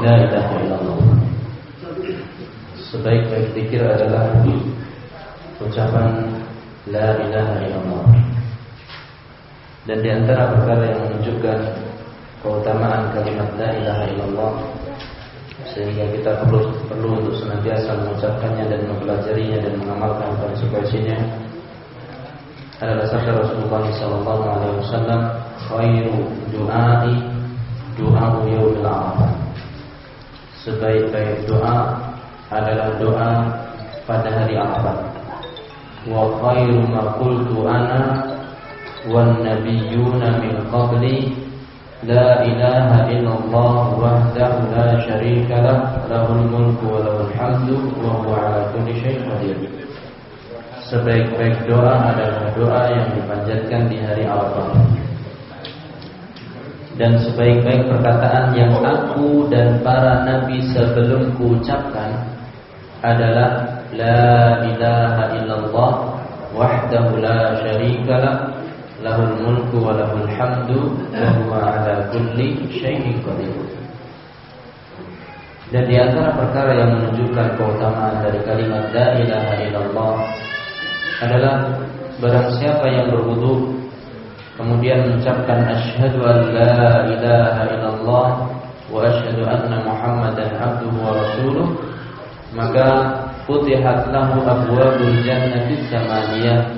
La ilaha illallah. Sebaik-baik zikir adalah Ucapan La ilaha illallah. Dan di antara perkara yang menunjukkan Keutamaan kalimat La ilaha illallah sehingga kita perlu perlu untuk senantiasa mengucapkannya dan mempelajarinya dan mengamalkan konsekuensinya adalah sabda Rasulullah sallallahu alaihi wasallam khairu du'ai doa yaumil arafah sebaik-baik doa adalah doa pada hari Arafah. Wa khairu ma qultu ana wan nabiyyuna min qabli la ilaha illallah wahdahu la syarika lah lahul mulku wa lahul hamdu wa huwa ala kulli syai'in qadir. Sebaik-baik doa adalah doa yang dipanjatkan di hari Arafah. Dan sebaik-baik perkataan yang aku dan para nabi sebelumku ucapkan adalah La ilaha illallah wahdahu la syarikalah lahul mulku wa lahul hamdu wa huwa ala kulli syai'in qadir. Dan di antara perkara yang menunjukkan keutamaan dari kalimat la ilaha illallah adalah barang siapa yang berwudu kemudian mengucapkan asyhadu an la ilaha illallah wa asyhadu anna muhammadan abduhu wa rasuluh maka futihat lahu abwabul jannati samaniyah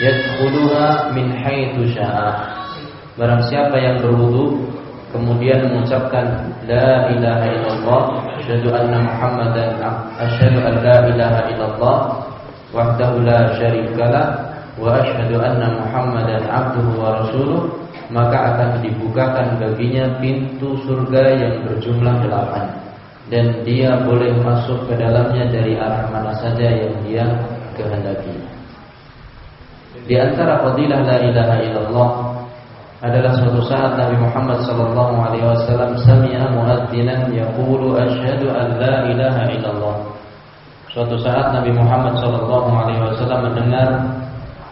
yadkhuluha min haitsu syaa. Barang siapa yang berwudu kemudian mengucapkan la ilaha illallah asyhadu anna muhammadan asyhadu an la ilaha illallah wahdahu la syarikalah wa asyhadu anna muhammadan abduhu wa rasuluh maka akan dibukakan baginya pintu surga yang berjumlah delapan dan dia boleh masuk ke dalamnya dari arah mana saja yang dia kehendaki. Di antara fadilah la ilaha illallah adalah suatu saat Nabi Muhammad sallallahu alaihi wasallam sami'a muadzinan yaqulu asyhadu an la ilaha illallah. Suatu saat Nabi Muhammad wasallam mendengar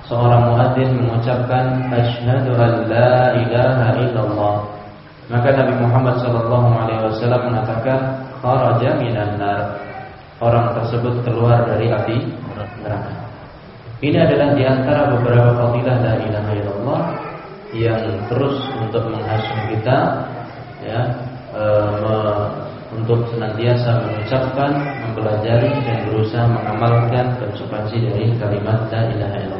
seorang muadzin mengucapkan asyhadu an la ilaha illallah. Maka Nabi Muhammad sallallahu alaihi wasallam mengatakan kharaja minan nar. Orang tersebut keluar dari api neraka. Ini adalah di antara beberapa fadilah la ilaha illallah yang terus untuk menghasung kita ya e, me, untuk senantiasa mengucapkan, mempelajari dan berusaha mengamalkan konsekuensi dari kalimat la ilaha illallah.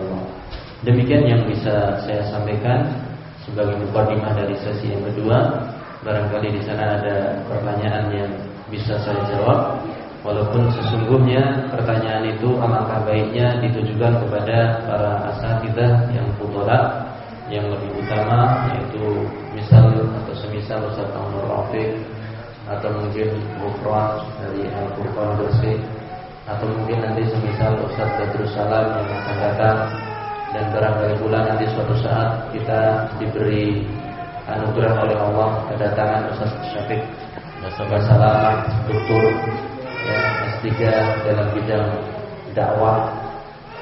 Demikian yang bisa saya sampaikan sebagai mukadimah dari sesi yang kedua. Barangkali di sana ada pertanyaan yang bisa saya jawab. Walaupun sesungguhnya pertanyaan itu alangkah baiknya ditujukan kepada para asatidah yang fudola yang lebih utama yaitu misal atau semisal Ustaz Aunur Rafiq atau mungkin Bukron dari Al-Qur'an Bersih atau mungkin nanti semisal Ustaz Badrus Salam yang akan datang dan barangkali pula nanti suatu saat kita diberi anugerah oleh Allah kedatangan Ustaz Syafiq. Salam Doktor ya, S3 dalam bidang dakwah.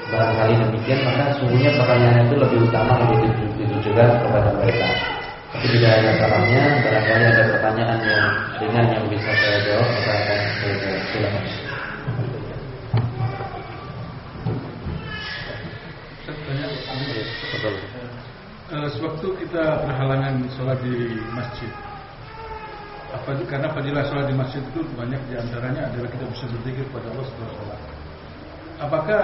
Barangkali demikian maka sungguhnya pertanyaan itu lebih utama lebih ditujukan kepada mereka. Tapi tidak ada salahnya barangkali ada pertanyaan yang dengan yang bisa saya jawab akan saya jawab silakan Uh, sewaktu kita berhalangan sholat di masjid, apa karena fadilah sholat di masjid itu banyak di antaranya adalah kita bisa berzikir kepada Allah setelah sholat. Apakah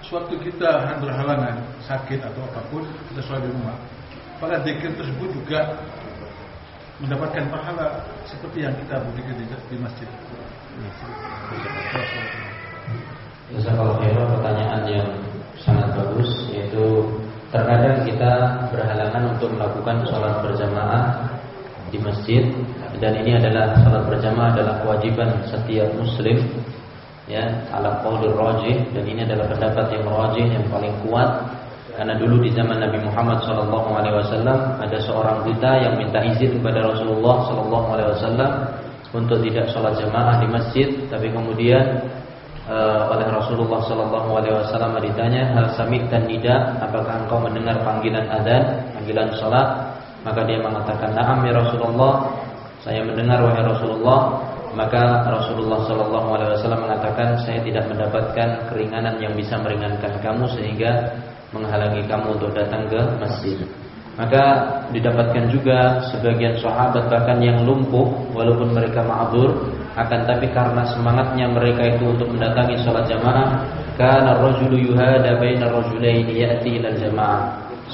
suatu kita berhalangan sakit atau apa pun kita sholat di rumah, pada zikir tersebut juga mendapatkan pahala seperti yang kita berzikir di, di masjid. kalau pertanyaan yang terkadang kita berhalangan untuk melakukan sholat berjamaah di masjid dan ini adalah salat berjamaah adalah kewajiban setiap muslim ya ala qaulur rajih dan ini adalah pendapat yang rajih yang paling kuat. Karena dulu di zaman Nabi Muhammad sallallahu alaihi wasallam ada seorang buta yang minta izin kepada Rasulullah sallallahu alaihi wasallam untuk tidak sholat jamaah di masjid tapi kemudian uh, oleh Rasulullah sallallahu alaihi wasallam ditanya hal samit dan nida apakah engkau mendengar panggilan adzan panggilan salat maka dia mengatakan, "Na'am ya Rasulullah." Saya mendengar wahai Rasulullah, maka Rasulullah Shallallahu Alaihi Wasallam mengatakan saya tidak mendapatkan keringanan yang bisa meringankan kamu sehingga menghalangi kamu untuk datang ke masjid. Maka didapatkan juga sebagian sahabat bahkan yang lumpuh walaupun mereka ma'dzur akan tapi karena semangatnya mereka itu untuk mendatangi sholat jamaah karena rajulu yuhada bainar rajulaini ya'ti ila jamaah.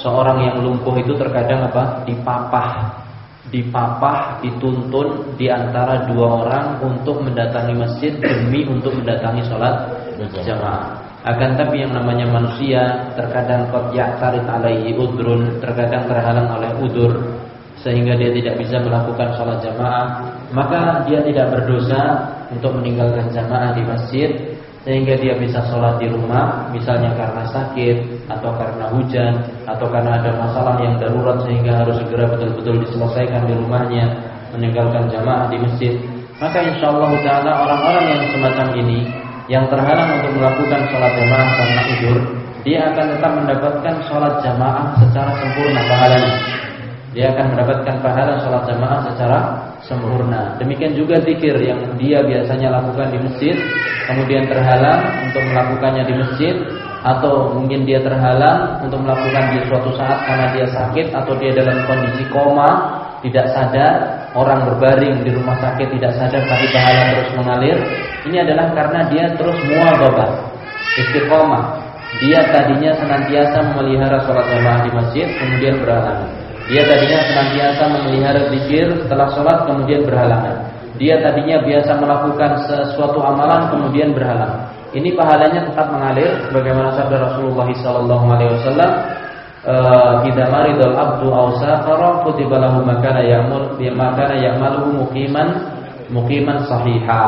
Seorang yang lumpuh itu terkadang apa? dipapah dipapah, dituntun di antara dua orang untuk mendatangi masjid demi untuk mendatangi sholat jamaah. Akan tapi yang namanya manusia terkadang kot ya'tarid alaihi udrun, terkadang terhalang oleh udur sehingga dia tidak bisa melakukan sholat jamaah, maka dia tidak berdosa untuk meninggalkan jamaah di masjid sehingga dia bisa sholat di rumah, misalnya karena sakit atau karena hujan atau karena ada masalah yang darurat sehingga harus segera betul-betul diselesaikan di rumahnya, meninggalkan jamaah di masjid. Maka insya Allah orang-orang yang semacam ini yang terhalang untuk melakukan sholat jamaah karena tidur, dia akan tetap mendapatkan sholat jamaah secara sempurna pahalanya. Dia akan mendapatkan pahala sholat jamaah secara sempurna. Demikian juga zikir yang dia biasanya lakukan di masjid, kemudian terhalang untuk melakukannya di masjid, atau mungkin dia terhalang untuk melakukan di suatu saat karena dia sakit atau dia dalam kondisi koma, tidak sadar, orang berbaring di rumah sakit tidak sadar tapi pahala terus mengalir, ini adalah karena dia terus muadzabah, istiqomah. Dia tadinya senantiasa memelihara sholat jamaah di masjid, kemudian berhalangan. Dia tadinya senantiasa memelihara zikir setelah sholat, kemudian berhalangan. Dia tadinya biasa melakukan sesuatu amalan, kemudian berhalangan. Ini pahalanya tetap mengalir, bagaimana sabda Rasulullah SAW Eh, idza maridal abdu aw safara kutiba makana ya'mul bi makana ya'maluhu muqiman muqiman sahiha.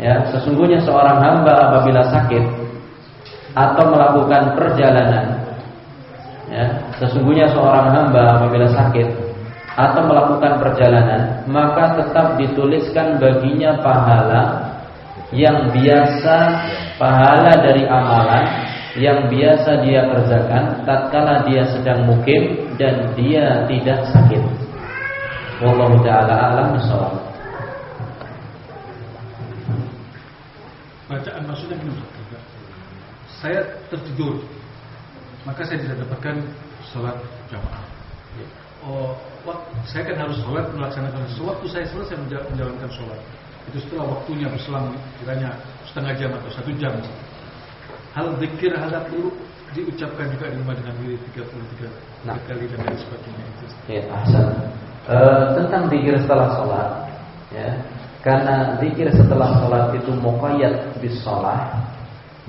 Ya, sesungguhnya seorang hamba apabila sakit atau melakukan perjalanan ya, sesungguhnya seorang hamba apabila sakit atau melakukan perjalanan maka tetap dituliskan baginya pahala yang biasa pahala dari amalan yang biasa dia kerjakan tatkala dia sedang mukim dan dia tidak sakit. Wallahu taala alam bisawab. Bacaan maksudnya begini Saya tertidur Maka saya tidak dapatkan sholat jamaah Oh, saya kan harus sholat melaksanakan Sewaktu saya selesai menjalankan sholat Itu setelah waktunya berselang kiranya setengah jam atau satu jam hal zikir hadap dulu diucapkan juga di rumah dengan diri 33 nah. kali dan lain sebagainya itu. Ya, asal. E, tentang zikir setelah sholat, ya, karena zikir setelah sholat itu muqayyad bis sholat,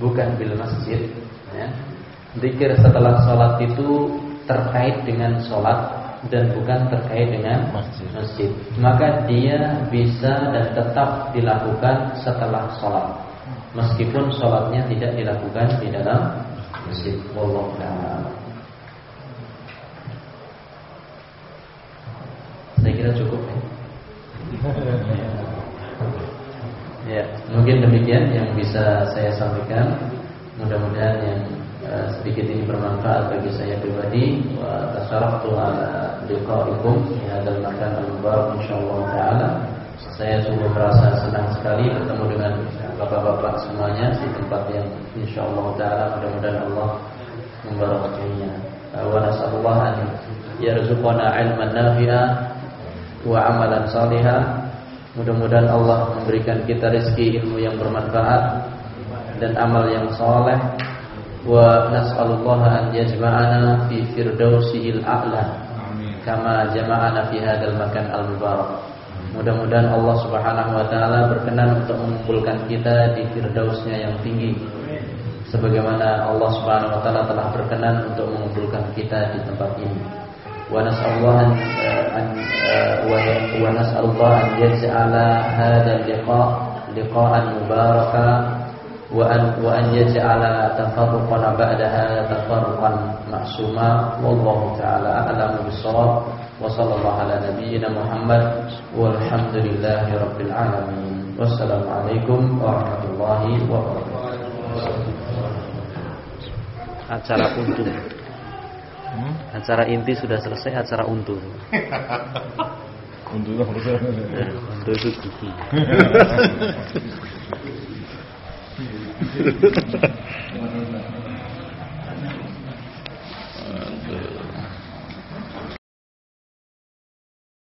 bukan bil masjid. Ya. Zikir setelah sholat itu terkait dengan sholat dan bukan terkait dengan masjid. masjid. Maka dia bisa dan tetap dilakukan setelah sholat meskipun sholatnya tidak dilakukan di dalam masjid. Wallahu Saya kira cukup ya. ya, mungkin demikian yang bisa saya sampaikan. Mudah-mudahan yang sedikit ini bermanfaat bagi saya pribadi. Wa tasarraftu ala liqa'ikum makan al-mubarak insyaallah taala. Saya sungguh merasa senang sekali bertemu dengan bapak-bapak semuanya di tempat yang insya Allah taala mudah-mudahan Allah membarakatinya. Wa nasallallahu an yarzuqana ilman nafi'a wa amalan salihah. Mudah-mudahan Allah memberikan kita rezeki ilmu yang bermanfaat dan amal yang saleh. Wa nas'alullah an yajma'ana fi firdausihil a'la. Kama jama'ana fi hadzal makan al-mubarak. Mudah-mudahan Allah Subhanahu wa taala berkenan untuk mengumpulkan kita di firdausnya yang tinggi. Sebagaimana Allah Subhanahu wa taala telah berkenan untuk mengumpulkan kita di tempat ini. Wa nas'alullah an wa nas'alullah an yaj'ala hadzal liqa liqa'an mubaraka wa an wa an yaj'ala tafarruqana ba'daha tafarruqan ma'suma wallahu taala a'lamu bis-shawab وصلى الله على نبينا محمد والحمد لله رب العالمين والسلام عليكم ورحمة الله وبركاته acara untung hmm? acara inti sudah selesai acara untung untuk untuk itu gigi. ハハハハ。